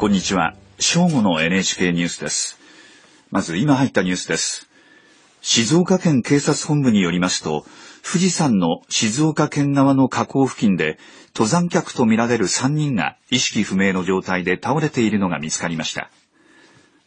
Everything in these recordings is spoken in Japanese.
こんにちは。正午の NHK ニュースです。まず今入ったニュースです。静岡県警察本部によりますと、富士山の静岡県側の河口付近で、登山客とみられる3人が意識不明の状態で倒れているのが見つかりました。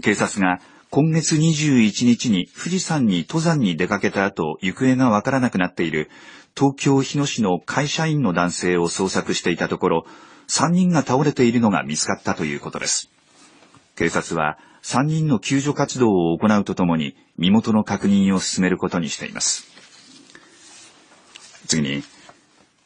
警察が今月21日に富士山に登山に出かけた後、行方がわからなくなっている東京日野市の会社員の男性を捜索していたところ、3人が倒れているのが見つかったということです。警察は3人の救助活動を行うとともに身元の確認を進めることにしています。次に、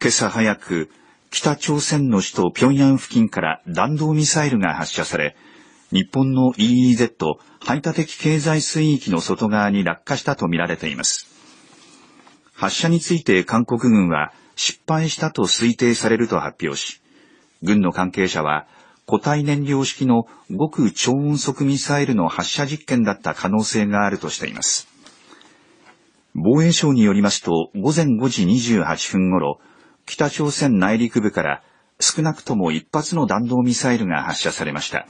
今朝早く北朝鮮の首都平壌付近から弾道ミサイルが発射され、日本の EEZ 排他的経済水域の外側に落下したとみられています。発射について韓国軍は失敗したと推定されると発表し、軍の関係者は固体燃料式の極超音速ミサイルの発射実験だった可能性があるとしています。防衛省によりますと、午前5時28分頃、北朝鮮内陸部から少なくとも一発の弾道ミサイルが発射されました。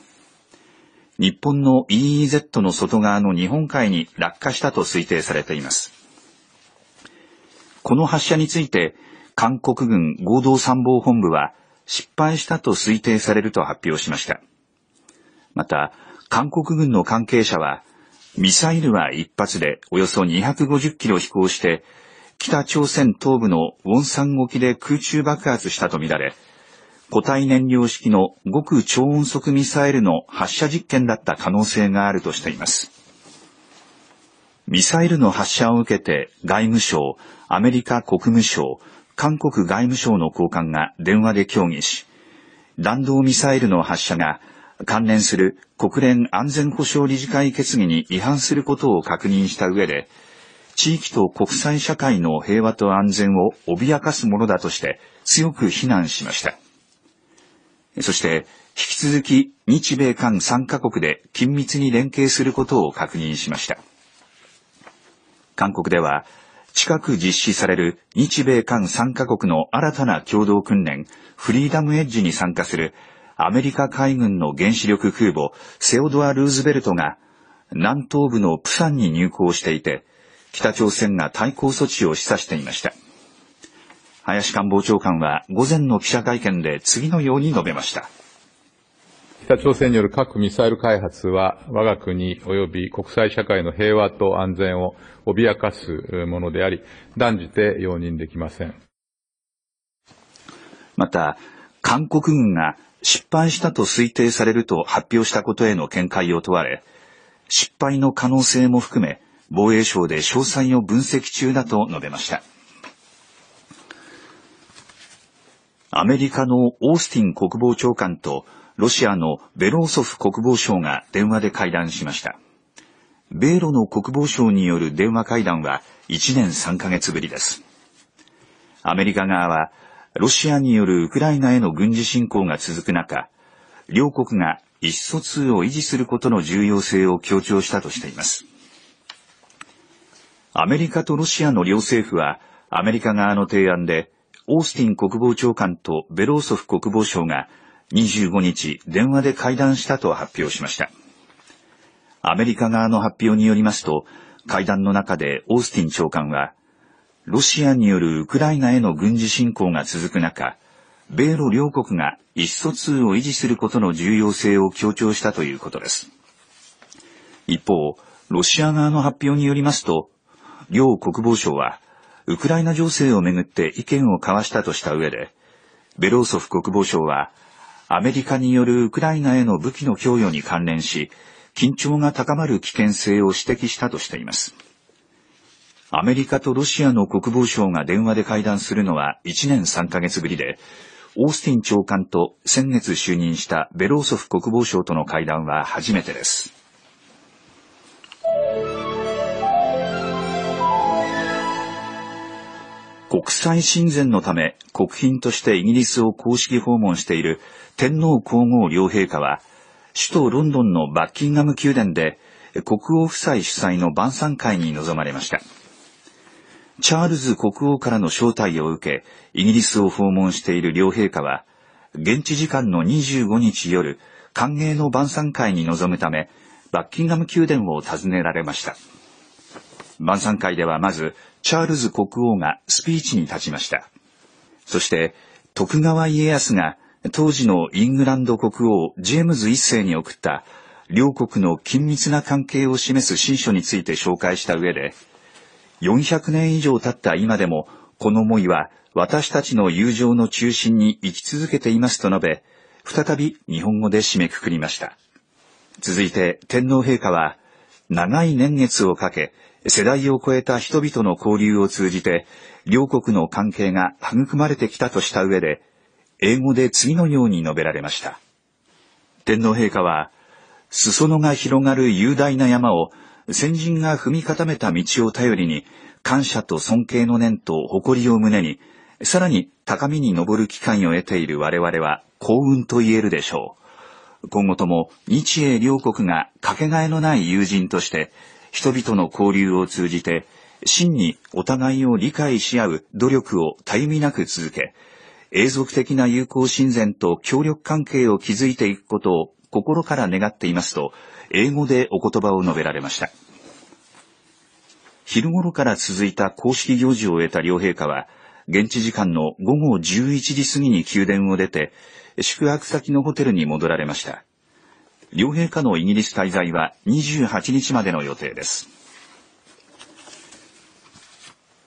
日本の EEZ の外側の日本海に落下したと推定されています。この発射について、韓国軍合同参謀本部は失敗したと推定されると発表しました。また、韓国軍の関係者は、ミサイルは一発でおよそ250キロ飛行して、北朝鮮東部のウォンサン沖で空中爆発したとみられ、固体燃料式の極超音速ミサイルの発射実験だった可能性があるとしています。ミサイルの発射を受けて外務省、アメリカ国務省、韓国外務省の高官が電話で協議し、弾道ミサイルの発射が関連する国連安全保障理事会決議に違反することを確認した上で、地域と国際社会の平和と安全を脅かすものだとして強く非難しました。そして、引き続き日米韓3カ国で緊密に連携することを確認しました。韓国では、近く実施される日米韓3カ国の新たな共同訓練、フリーダムエッジに参加するアメリカ海軍の原子力空母、セオドア・ルーズベルトが、南東部のプサンに入港していて、北朝鮮が対抗措置を示唆していました。林官房長官は午前の記者会見で次のように述べました。北朝鮮による核・ミサイル開発は、我が国及び国際社会の平和と安全を脅かすものであり、断じて容認できません。また、韓国軍が失敗したと推定されると発表したことへの見解を問われ、失敗の可能性も含め、防衛省で詳細を分析中だと述べました。アメリカのオースティン国防長官とロシアのベローソフ国防相が電話で会談しました。米ロの国防相による電話会談は1年3ヶ月ぶりです。アメリカ側は、ロシアによるウクライナへの軍事侵攻が続く中、両国が意思疎通を維持することの重要性を強調したとしています。アメリカとロシアの両政府は、アメリカ側の提案で、オースティン国防長官とベローソフ国防相が25日電話で会談したと発表しました。アメリカ側の発表によりますと、会談の中でオースティン長官は、ロシアによるウクライナへの軍事侵攻が続く中、米ロ両国が意思疎通を維持することの重要性を強調したということです。一方、ロシア側の発表によりますと、両国防省は、ウクライナ情勢をめぐって意見を交わしたとした上で、ベローソフ国防相は、アメリカによるウクライナへの武器の供与に関連し、緊張が高まる危険性を指摘したとしています。アメリカとロシアの国防省が電話で会談するのは1年3ヶ月ぶりで、オースティン長官と先月就任したベローソフ国防相との会談は初めてです。国際親善のため国賓としてイギリスを公式訪問している天皇皇后両陛下は、首都ロンドンのバッキンガム宮殿で国王夫妻主催の晩餐会に臨まれました。チャールズ国王からの招待を受け、イギリスを訪問している両陛下は、現地時間の25日夜、歓迎の晩餐会に臨むため、バッキンガム宮殿を訪ねられました。晩餐会ではまず、チャールズ国王がスピーチに立ちました。そして、徳川家康が当時のイングランド国王ジェームズ一世に送った両国の緊密な関係を示す新書について紹介した上で、400年以上経った今でも、この思いは私たちの友情の中心に生き続けていますと述べ、再び日本語で締めくくりました。続いて天皇陛下は、長い年月をかけ、世代を超えた人々の交流を通じて、両国の関係が育まれてきたとした上で、英語で次のように述べられました。天皇陛下は、裾野が広がる雄大な山を先人が踏み固めた道を頼りに、感謝と尊敬の念と誇りを胸に、さらに高みに登る機会を得ている我々は幸運と言えるでしょう。今後とも日英両国がかけがえのない友人として、人々の交流を通じて、真にお互いを理解し合う努力をたゆみなく続け、永続的な友好親善と協力関係を築いていくことを心から願っていますと、英語でお言葉を述べられました。昼頃から続いた公式行事を終えた両陛下は、現地時間の午後11時過ぎに宮殿を出て、宿泊先のホテルに戻られました。両陛下のイギリス滞在は28日までの予定です。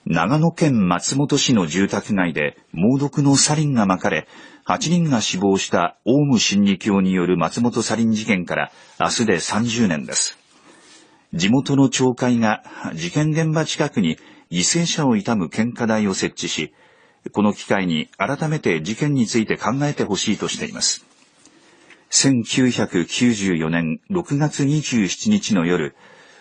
長野県松本市の住宅街で猛毒のサリンが巻かれ、8人が死亡したオウム真理教による松本サリン事件から明日で30年です。地元の町会が事件現場近くに犠牲者を悼む献花台を設置し、この機会に改めて事件について考えてほしいとしています。1994年6月27日の夜、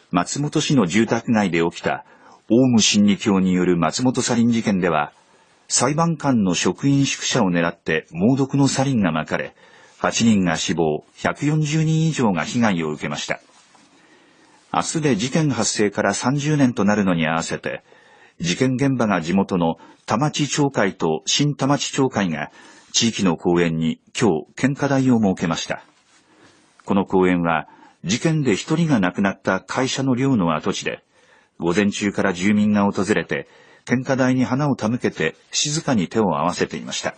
松本市の住宅街で起きたオウム真理教による松本サリン事件では、裁判官の職員宿舎を狙って猛毒のサリンが巻かれ、8人が死亡、140人以上が被害を受けました。明日で事件発生から30年となるのに合わせて、事件現場が地元の田町町会と新田町町会が地域の公園に今日献花台を設けました。この公園は事件で一人が亡くなった会社の寮の跡地で、午前中から住民が訪れて、献花台に花を手向けて静かに手を合わせていました。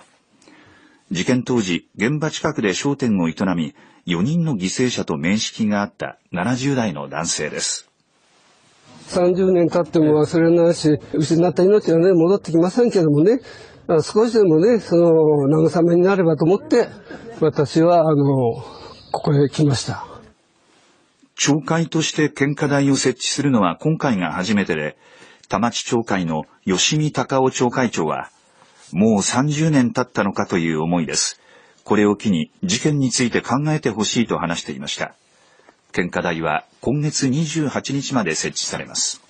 事件当時、現場近くで商店を営み、4人の犠牲者と面識があった70代の男性です。30年経っても忘れないし、失った命はね、戻ってきませんけどもね、少しでもね、その、慰めになればと思って、私は、あの、ここへ来ました。町会として献花台を設置するのは今回が初めてで、田町町会の吉見隆夫町会長は、もう30年経ったのかという思いです。これを機に事件について考えてほしいと話していました。献花台は今月28日まで設置されます。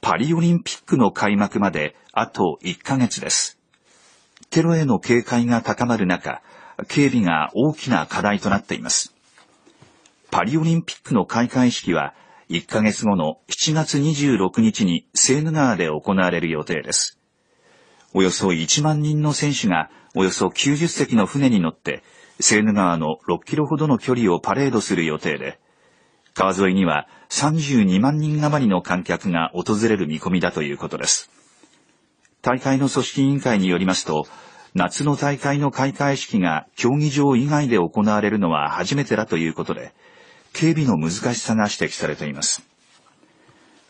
パリオリンピックの開幕まであと1ヶ月です。テロへの警戒が高まる中、警備が大きな課題となっています。パリオリンピックの開会式は1ヶ月後の7月26日にセーヌ川で行われる予定です。およそ1万人の選手がおよそ90隻の船に乗ってセーヌ川の6キロほどの距離をパレードする予定で、川沿いには32万人余りの観客が訪れる見込みだということです。大会の組織委員会によりますと、夏の大会の開会式が競技場以外で行われるのは初めてだということで、警備の難しさが指摘されています。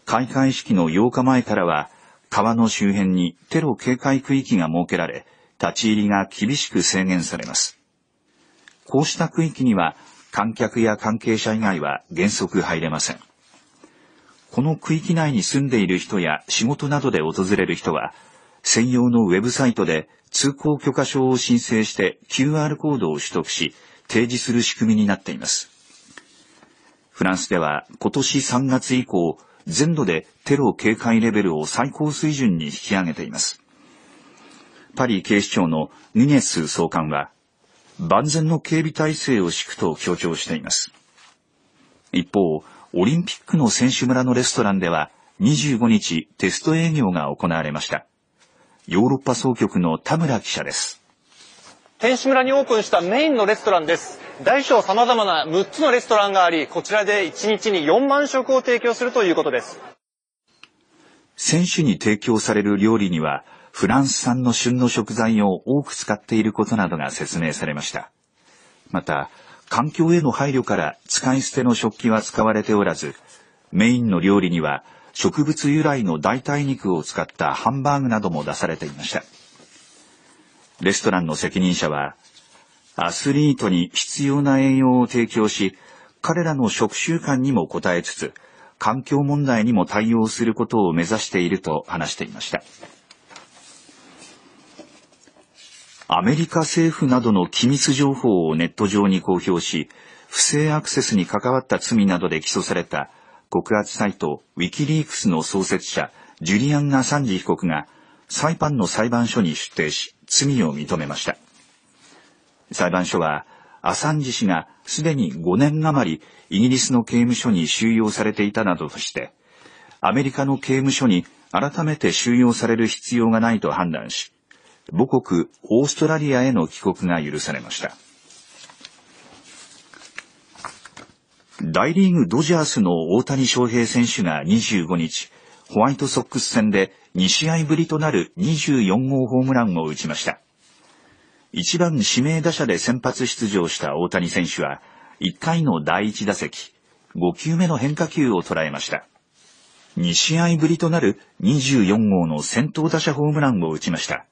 開会式の8日前からは、川の周辺にテロ警戒区域が設けられ、立ち入りが厳しく制限されます。こうした区域には、観客や関係者以外は原則入れません。この区域内に住んでいる人や仕事などで訪れる人は、専用のウェブサイトで通行許可証を申請して QR コードを取得し、提示する仕組みになっています。フランスでは今年3月以降、全土でテロ警戒レベルを最高水準に引き上げています。パリ警視庁のヌネス総監は、万全の警備体制を敷くと強調しています。一方、オリンピックの選手村のレストランでは25日テスト営業が行われました。ヨーロッパ総局の田村記者です。天使村にオープンしたメインのレストランです。大小様々な6つのレストランがあり、こちらで1日に4万食を提供するということです。選手に提供される料理には、フランス産の旬の食材を多く使っていることなどが説明されました。また、環境への配慮から使い捨ての食器は使われておらず、メインの料理には植物由来の代替肉を使ったハンバーグなども出されていました。レストランの責任者は、アスリートに必要な栄養を提供し、彼らの食習慣にも応えつつ、環境問題にも対応することを目指していると話していました。アメリカ政府などの機密情報をネット上に公表し、不正アクセスに関わった罪などで起訴された告発サイトウィキリークスの創設者、ジュリアン・アサンジ被告がサイパンの裁判所に出廷し、罪を認めました。裁判所は、アサンジ氏がすでに5年余りイギリスの刑務所に収容されていたなどとして、アメリカの刑務所に改めて収容される必要がないと判断し、母国オーストラリアへの帰国が許されました。大リーグドジャースの大谷翔平選手が25日、ホワイトソックス戦で2試合ぶりとなる24号ホームランを打ちました。1番指名打者で先発出場した大谷選手は、1回の第1打席、5球目の変化球を捉えました。2試合ぶりとなる24号の先頭打者ホームランを打ちました。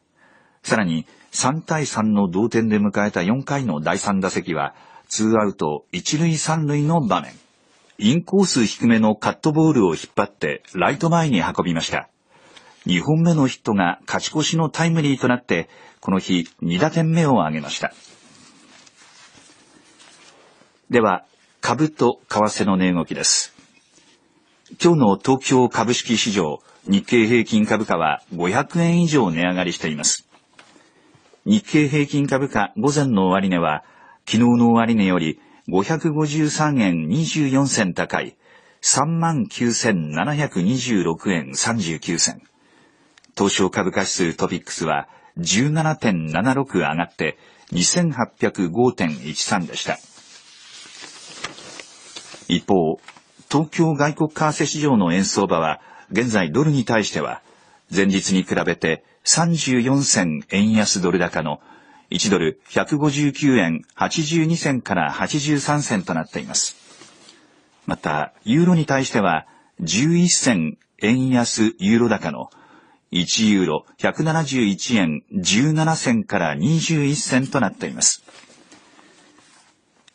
さらに3対3の同点で迎えた4回の第3打席は、2アウト1塁3塁の場面。インコース低めのカットボールを引っ張ってライト前に運びました。2本目のヒットが勝ち越しのタイムリーとなって、この日2打点目を挙げました。では、株と為替の値動きです。今日の東京株式市場、日経平均株価は500円以上値上がりしています。日経平均株価午前の終値は、昨日の終値より553円24銭高い、39,726円39銭。東証株価指数トピックスは17.76上がって2805.13でした。一方、東京外国為替市場の円相場は現在ドルに対しては前日に比べて34銭円安ドル高の1ドル159円82銭から83銭となっています。また、ユーロに対しては11銭円安ユーロ高の1ユーロ171円17銭から21銭となっています。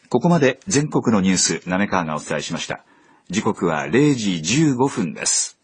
ここまで全国のニュース、なめかわがお伝えしました。時刻は0時15分です。